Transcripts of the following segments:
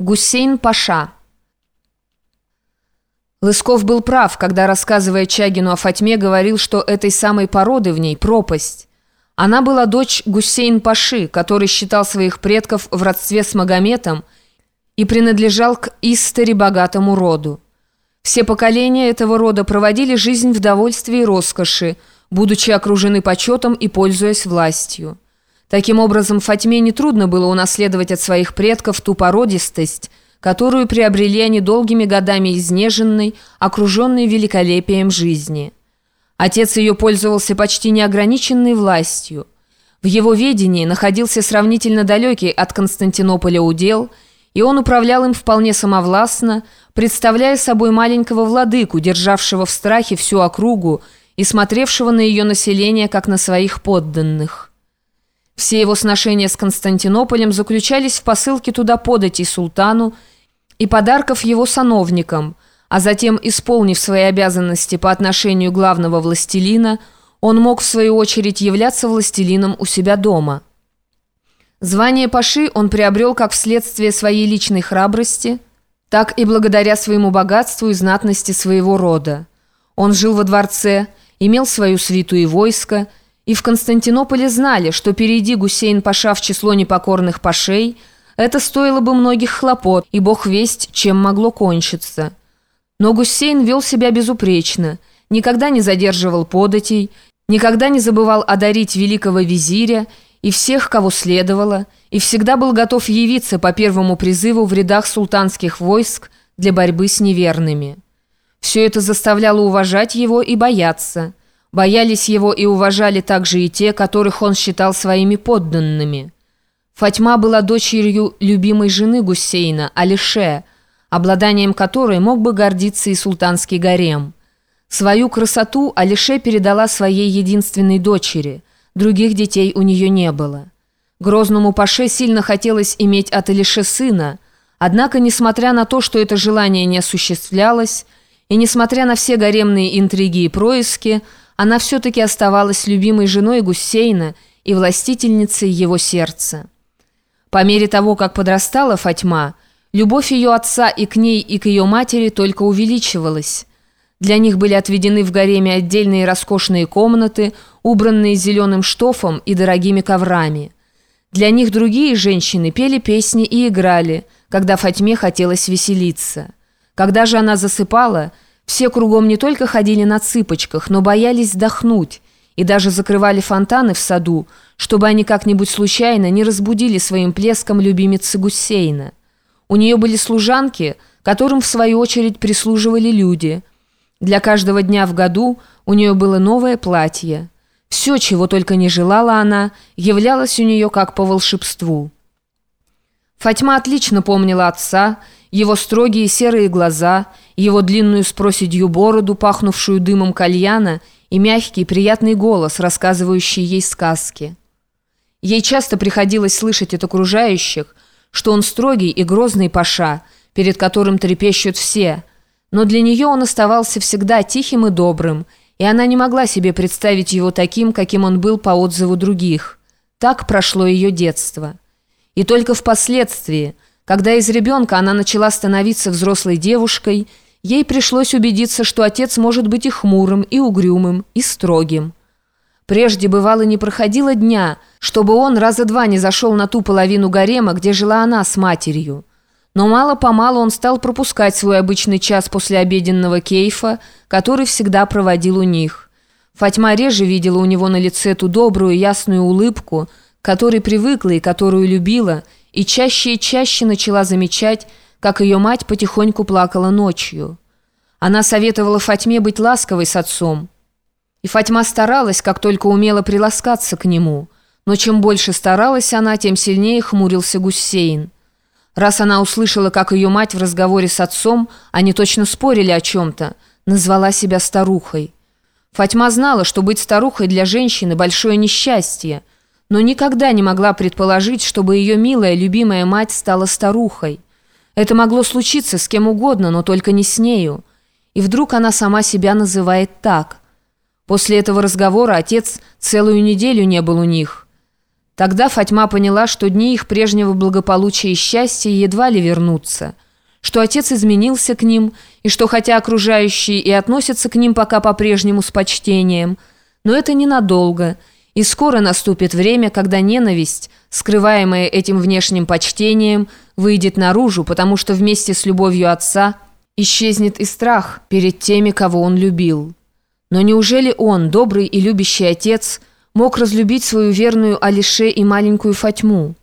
Гусейн Паша. Лысков был прав, когда, рассказывая Чагину о Фатьме, говорил, что этой самой породы в ней пропасть. Она была дочь Гусейн Паши, который считал своих предков в родстве с Магометом и принадлежал к истори богатому роду. Все поколения этого рода проводили жизнь в довольстве и роскоши, будучи окружены почетом и пользуясь властью. Таким образом, Фатьме нетрудно было унаследовать от своих предков ту породистость, которую приобрели они долгими годами изнеженной, окруженной великолепием жизни. Отец ее пользовался почти неограниченной властью. В его ведении находился сравнительно далекий от Константинополя удел, и он управлял им вполне самовластно, представляя собой маленького владыку, державшего в страхе всю округу и смотревшего на ее население, как на своих подданных. Все его сношения с Константинополем заключались в посылке туда податей султану и подарков его сановникам, а затем, исполнив свои обязанности по отношению главного властелина, он мог в свою очередь являться властелином у себя дома. Звание Паши он приобрел как вследствие своей личной храбрости, так и благодаря своему богатству и знатности своего рода. Он жил во дворце, имел свою свиту и войско – и в Константинополе знали, что перейди Гусейн Паша в число непокорных пашей, это стоило бы многих хлопот, и бог весть, чем могло кончиться. Но Гусейн вел себя безупречно, никогда не задерживал податей, никогда не забывал одарить великого визиря и всех, кого следовало, и всегда был готов явиться по первому призыву в рядах султанских войск для борьбы с неверными. Все это заставляло уважать его и бояться – Боялись его и уважали также и те, которых он считал своими подданными. Фатьма была дочерью любимой жены Гусейна, Алише, обладанием которой мог бы гордиться и султанский гарем. Свою красоту Алише передала своей единственной дочери, других детей у нее не было. Грозному Паше сильно хотелось иметь от Алише сына, однако, несмотря на то, что это желание не осуществлялось, и несмотря на все гаремные интриги и происки, она все-таки оставалась любимой женой Гусейна и властительницей его сердца. По мере того, как подрастала Фатьма, любовь ее отца и к ней, и к ее матери только увеличивалась. Для них были отведены в гареме отдельные роскошные комнаты, убранные зеленым штофом и дорогими коврами. Для них другие женщины пели песни и играли, когда Фатьме хотелось веселиться. Когда же она засыпала – все кругом не только ходили на цыпочках, но боялись вдохнуть и даже закрывали фонтаны в саду, чтобы они как-нибудь случайно не разбудили своим плеском любимицы Гусейна. У нее были служанки, которым в свою очередь прислуживали люди. Для каждого дня в году у нее было новое платье. Все, чего только не желала она, являлось у нее как по волшебству. Фатьма отлично помнила отца, его строгие серые глаза, его длинную с проседью бороду, пахнувшую дымом кальяна, и мягкий приятный голос, рассказывающий ей сказки. Ей часто приходилось слышать от окружающих, что он строгий и грозный паша, перед которым трепещут все, но для нее он оставался всегда тихим и добрым, и она не могла себе представить его таким, каким он был по отзыву других. Так прошло ее детство. И только впоследствии, когда из ребенка она начала становиться взрослой девушкой, ей пришлось убедиться, что отец может быть и хмурым, и угрюмым, и строгим. Прежде, бывало, не проходило дня, чтобы он раза два не зашел на ту половину гарема, где жила она с матерью. Но мало-помалу он стал пропускать свой обычный час после обеденного кейфа, который всегда проводил у них. Фатьма реже видела у него на лице ту добрую ясную улыбку – которой привыкла и которую любила, и чаще и чаще начала замечать, как ее мать потихоньку плакала ночью. Она советовала Фатьме быть ласковой с отцом. И Фатьма старалась, как только умела приласкаться к нему. Но чем больше старалась она, тем сильнее хмурился Гусейн. Раз она услышала, как ее мать в разговоре с отцом, они точно спорили о чем-то, назвала себя старухой. Фатьма знала, что быть старухой для женщины – большое несчастье – но никогда не могла предположить, чтобы ее милая, любимая мать стала старухой. Это могло случиться с кем угодно, но только не с нею. И вдруг она сама себя называет так. После этого разговора отец целую неделю не был у них. Тогда Фатьма поняла, что дни их прежнего благополучия и счастья едва ли вернутся, что отец изменился к ним, и что хотя окружающие и относятся к ним пока по-прежнему с почтением, но это ненадолго, и скоро наступит время, когда ненависть, скрываемая этим внешним почтением, выйдет наружу, потому что вместе с любовью отца исчезнет и страх перед теми, кого он любил. Но неужели он, добрый и любящий отец, мог разлюбить свою верную Алише и маленькую Фатьму?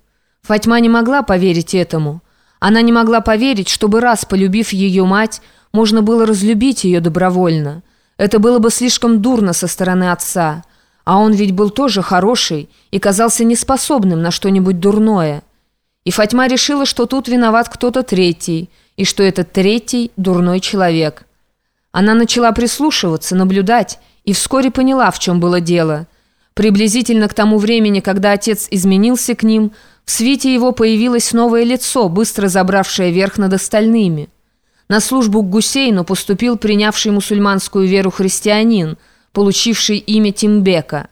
Фатьма не могла поверить этому. Она не могла поверить, чтобы раз полюбив ее мать, можно было разлюбить ее добровольно. Это было бы слишком дурно со стороны отца. А он ведь был тоже хороший и казался неспособным на что-нибудь дурное. И Фатьма решила, что тут виноват кто-то третий, и что этот третий – дурной человек – она начала прислушиваться, наблюдать, и вскоре поняла, в чем было дело. Приблизительно к тому времени, когда отец изменился к ним, в свете его появилось новое лицо, быстро забравшее верх над остальными. На службу к Гусейну поступил принявший мусульманскую веру христианин, получивший имя Тимбека.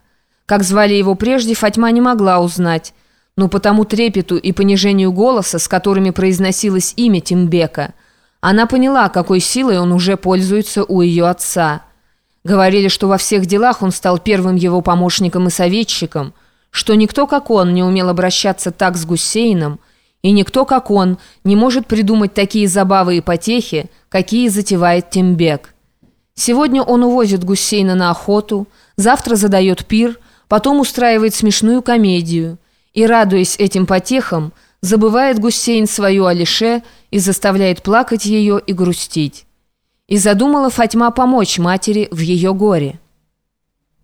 Как звали его прежде, Фатьма не могла узнать, но по тому трепету и понижению голоса, с которыми произносилось имя Тимбека – она поняла, какой силой он уже пользуется у ее отца. Говорили, что во всех делах он стал первым его помощником и советчиком, что никто, как он, не умел обращаться так с Гусейном, и никто, как он, не может придумать такие забавы и потехи, какие затевает Тимбек. Сегодня он увозит Гусейна на охоту, завтра задает пир, потом устраивает смешную комедию. И, радуясь этим потехам, забывает Гусейн свою Алише и заставляет плакать ее и грустить. И задумала Фатьма помочь матери в ее горе.